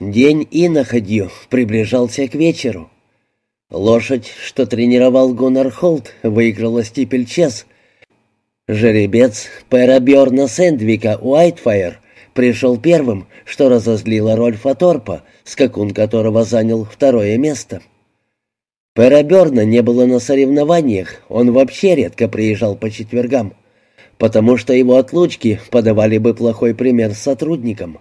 День иноходью приближался к вечеру. Лошадь, что тренировал Гуннар Холт, выиграла стипельчес. Жеребец Пэра Бьорна Сэндвика Уайтфайр пришел первым, что разозлило Рольфа Торпа, скакун которого занял второе место. Пэра Бьорна не было на соревнованиях, он вообще редко приезжал по четвергам, потому что его отлучки подавали бы плохой пример сотрудникам.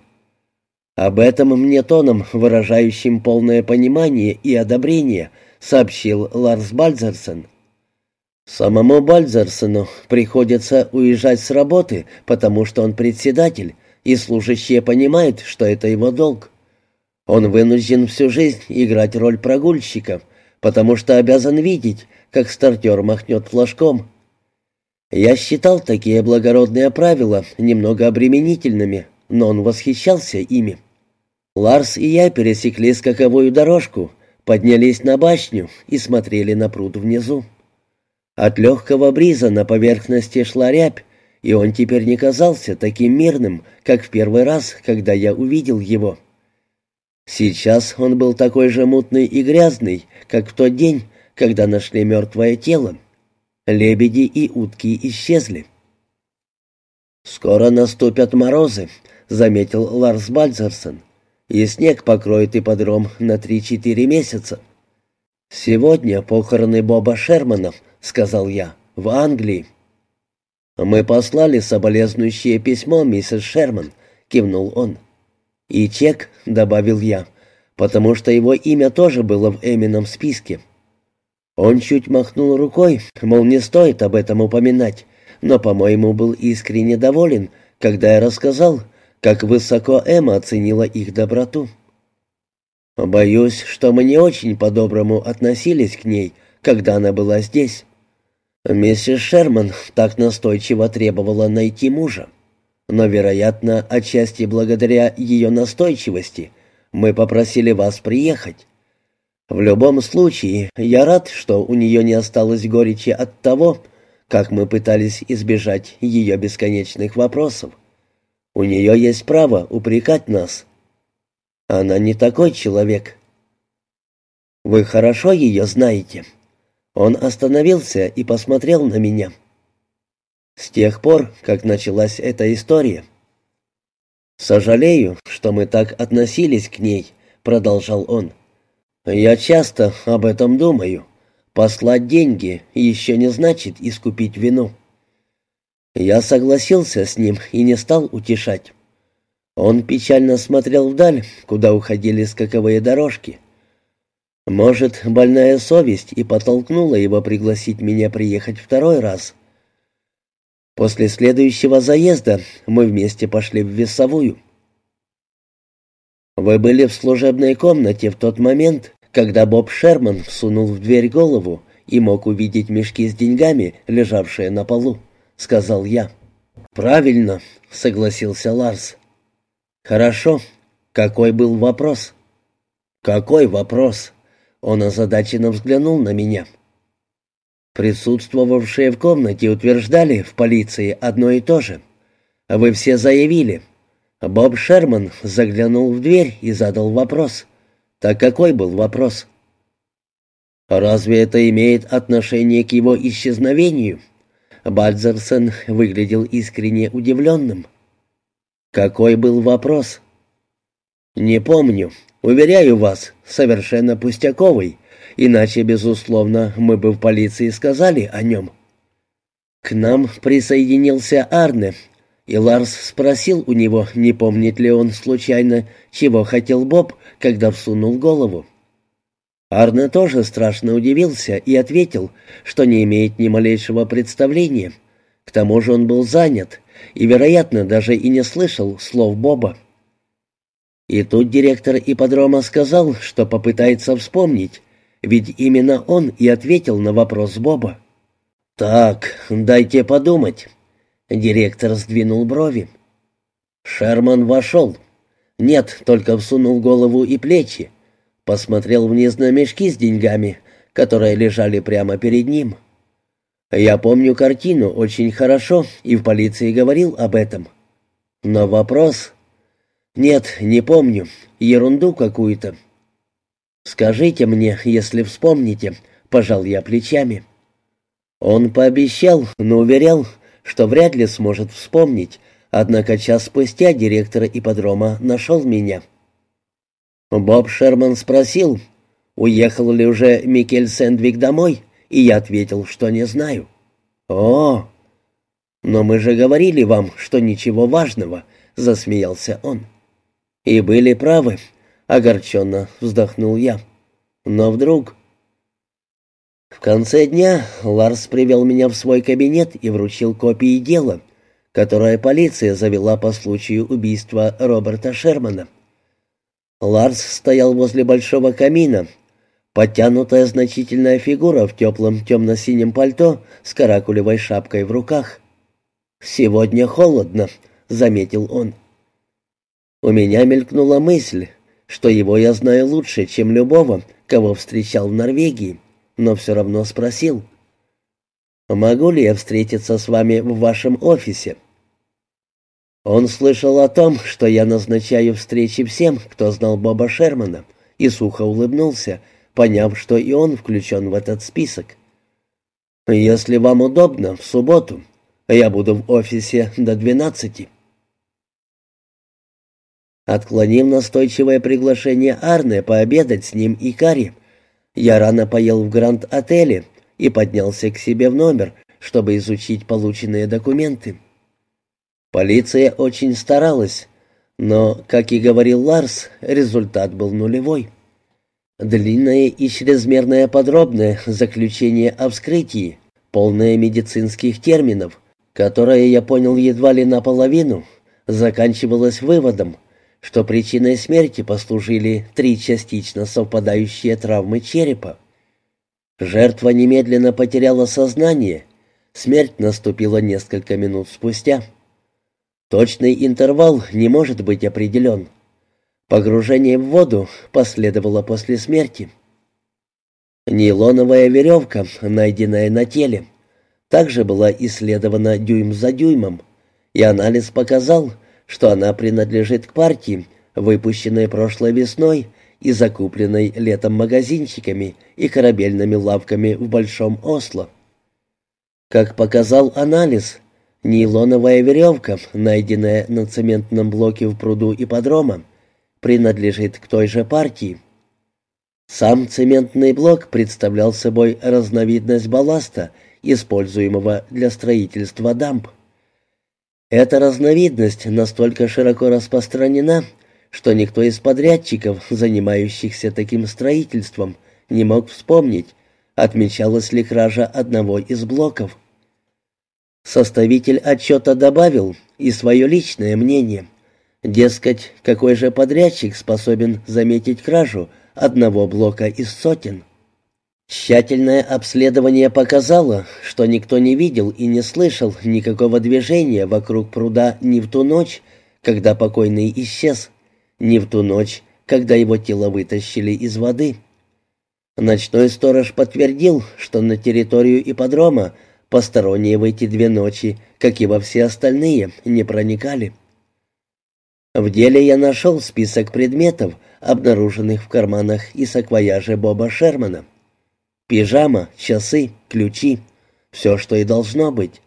Об этом мне тоном, выражающим полное понимание и одобрение, сообщил Ларс Бальзерсон. Самому Бальзерсону приходится уезжать с работы, потому что он председатель, и служащие понимают, что это его долг. Он вынужден всю жизнь играть роль прогульщика, потому что обязан видеть, как стартер махнет флажком. Я считал такие благородные правила немного обременительными, но он восхищался ими. Ларс и я пересекли скаковую дорожку, поднялись на башню и смотрели на пруд внизу. От легкого бриза на поверхности шла рябь, и он теперь не казался таким мирным, как в первый раз, когда я увидел его. Сейчас он был такой же мутный и грязный, как в тот день, когда нашли мертвое тело. Лебеди и утки исчезли. «Скоро наступят морозы», — заметил Ларс Бальзерсон и снег покроет ипподром на три-четыре месяца. «Сегодня похороны Боба Шермана», — сказал я, — «в Англии». «Мы послали соболезнующее письмо, миссис Шерман», — кивнул он. «И чек», — добавил я, — «потому что его имя тоже было в Эмином списке». Он чуть махнул рукой, мол, не стоит об этом упоминать, но, по-моему, был искренне доволен, когда я рассказал, как высоко Эмма оценила их доброту. Боюсь, что мы не очень по-доброму относились к ней, когда она была здесь. Миссис Шерман так настойчиво требовала найти мужа. Но, вероятно, отчасти благодаря ее настойчивости мы попросили вас приехать. В любом случае, я рад, что у нее не осталось горечи от того, как мы пытались избежать ее бесконечных вопросов. У нее есть право упрекать нас. Она не такой человек. Вы хорошо ее знаете. Он остановился и посмотрел на меня. С тех пор, как началась эта история. «Сожалею, что мы так относились к ней», — продолжал он. «Я часто об этом думаю. Послать деньги еще не значит искупить вину». Я согласился с ним и не стал утешать. Он печально смотрел вдаль, куда уходили скаковые дорожки. Может, больная совесть и подтолкнула его пригласить меня приехать второй раз. После следующего заезда мы вместе пошли в весовую. Вы были в служебной комнате в тот момент, когда Боб Шерман всунул в дверь голову и мог увидеть мешки с деньгами, лежавшие на полу сказал я. «Правильно», — согласился Ларс. «Хорошо. Какой был вопрос?» «Какой вопрос?» Он озадаченно взглянул на меня. Присутствовавшие в комнате утверждали в полиции одно и то же. Вы все заявили. Боб Шерман заглянул в дверь и задал вопрос. Так какой был вопрос? Разве это имеет отношение к его исчезновению? Бальзерсон выглядел искренне удивленным. «Какой был вопрос?» «Не помню. Уверяю вас, совершенно пустяковый, иначе, безусловно, мы бы в полиции сказали о нем». К нам присоединился Арне, и Ларс спросил у него, не помнит ли он случайно, чего хотел Боб, когда всунул голову. Арне тоже страшно удивился и ответил, что не имеет ни малейшего представления. К тому же он был занят и, вероятно, даже и не слышал слов Боба. И тут директор ипподрома сказал, что попытается вспомнить, ведь именно он и ответил на вопрос Боба. «Так, дайте подумать». Директор сдвинул брови. Шерман вошел. Нет, только всунул голову и плечи посмотрел вниз на мешки с деньгами, которые лежали прямо перед ним. Я помню картину очень хорошо и в полиции говорил об этом. Но вопрос... «Нет, не помню. Ерунду какую-то». «Скажите мне, если вспомните», — пожал я плечами. Он пообещал, но уверял, что вряд ли сможет вспомнить, однако час спустя директор ипподрома нашел меня. Боб Шерман спросил, уехал ли уже Микель Сэндвик домой, и я ответил, что не знаю. «О, но мы же говорили вам, что ничего важного», — засмеялся он. «И были правы», — огорченно вздохнул я. «Но вдруг...» В конце дня Ларс привел меня в свой кабинет и вручил копии дела, которое полиция завела по случаю убийства Роберта Шермана. Ларс стоял возле большого камина, подтянутая значительная фигура в теплом темно-синем пальто с каракулевой шапкой в руках. «Сегодня холодно», — заметил он. У меня мелькнула мысль, что его я знаю лучше, чем любого, кого встречал в Норвегии но все равно спросил. «Могу ли я встретиться с вами в вашем офисе?» Он слышал о том, что я назначаю встречи всем, кто знал Боба Шермана, и сухо улыбнулся, поняв, что и он включен в этот список. «Если вам удобно, в субботу. Я буду в офисе до двенадцати». Отклонив настойчивое приглашение Арне пообедать с ним и Кари, я рано поел в Гранд-отеле и поднялся к себе в номер, чтобы изучить полученные документы. Полиция очень старалась, но, как и говорил Ларс, результат был нулевой. Длинное и чрезмерное подробное заключение о вскрытии, полное медицинских терминов, которое я понял едва ли наполовину, заканчивалось выводом – что причиной смерти послужили три частично совпадающие травмы черепа. Жертва немедленно потеряла сознание, смерть наступила несколько минут спустя. Точный интервал не может быть определен. Погружение в воду последовало после смерти. Нейлоновая веревка, найденная на теле, также была исследована дюйм за дюймом, и анализ показал, что она принадлежит к партии, выпущенной прошлой весной и закупленной летом магазинчиками и корабельными лавками в Большом Осло. Как показал анализ, нейлоновая веревка, найденная на цементном блоке в пруду ипподрома, принадлежит к той же партии. Сам цементный блок представлял собой разновидность балласта, используемого для строительства дамб. Эта разновидность настолько широко распространена, что никто из подрядчиков, занимающихся таким строительством, не мог вспомнить, отмечалась ли кража одного из блоков. Составитель отчета добавил и свое личное мнение. Дескать, какой же подрядчик способен заметить кражу одного блока из сотен? Тщательное обследование показало, что никто не видел и не слышал никакого движения вокруг пруда ни в ту ночь, когда покойный исчез, ни в ту ночь, когда его тело вытащили из воды. Ночной сторож подтвердил, что на территорию ипподрома посторонние в эти две ночи, как и во все остальные, не проникали. В деле я нашел список предметов, обнаруженных в карманах и саквояже Боба Шермана. Пижама, часы, ключи. Все, что и должно быть.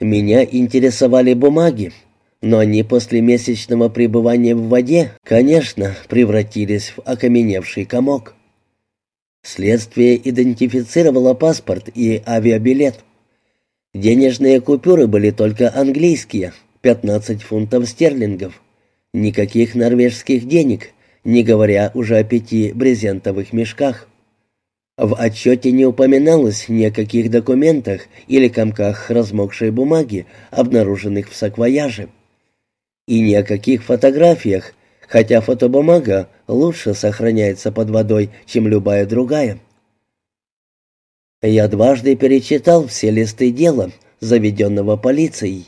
Меня интересовали бумаги, но они после месячного пребывания в воде, конечно, превратились в окаменевший комок. Следствие идентифицировало паспорт и авиабилет. Денежные купюры были только английские, 15 фунтов стерлингов. Никаких норвежских денег, не говоря уже о пяти брезентовых мешках. В отчете не упоминалось ни о каких документах или комках размокшей бумаги, обнаруженных в саквояже. И ни о каких фотографиях, хотя фотобумага лучше сохраняется под водой, чем любая другая. Я дважды перечитал все листы дела, заведенного полицией,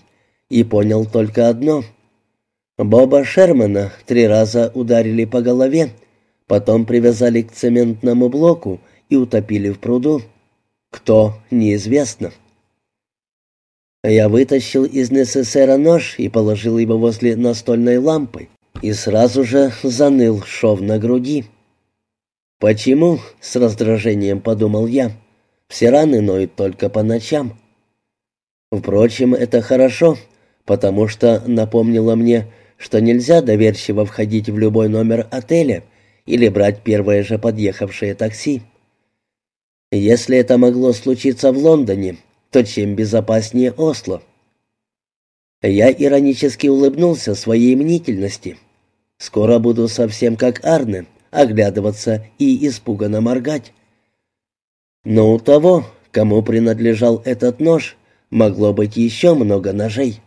и понял только одно. Боба Шермана три раза ударили по голове, потом привязали к цементному блоку и утопили в пруду. Кто, неизвестно. Я вытащил из НССР нож и положил его возле настольной лампы. и сразу же заныл шов на груди. «Почему?» — с раздражением подумал я. «Все раны ноют только по ночам». Впрочем, это хорошо, потому что напомнило мне, что нельзя доверчиво входить в любой номер отеля или брать первое же подъехавшее такси. Если это могло случиться в Лондоне, то чем безопаснее Осло? Я иронически улыбнулся своей мнительности. Скоро буду совсем как Арне, оглядываться и испуганно моргать. Но у того, кому принадлежал этот нож, могло быть еще много ножей.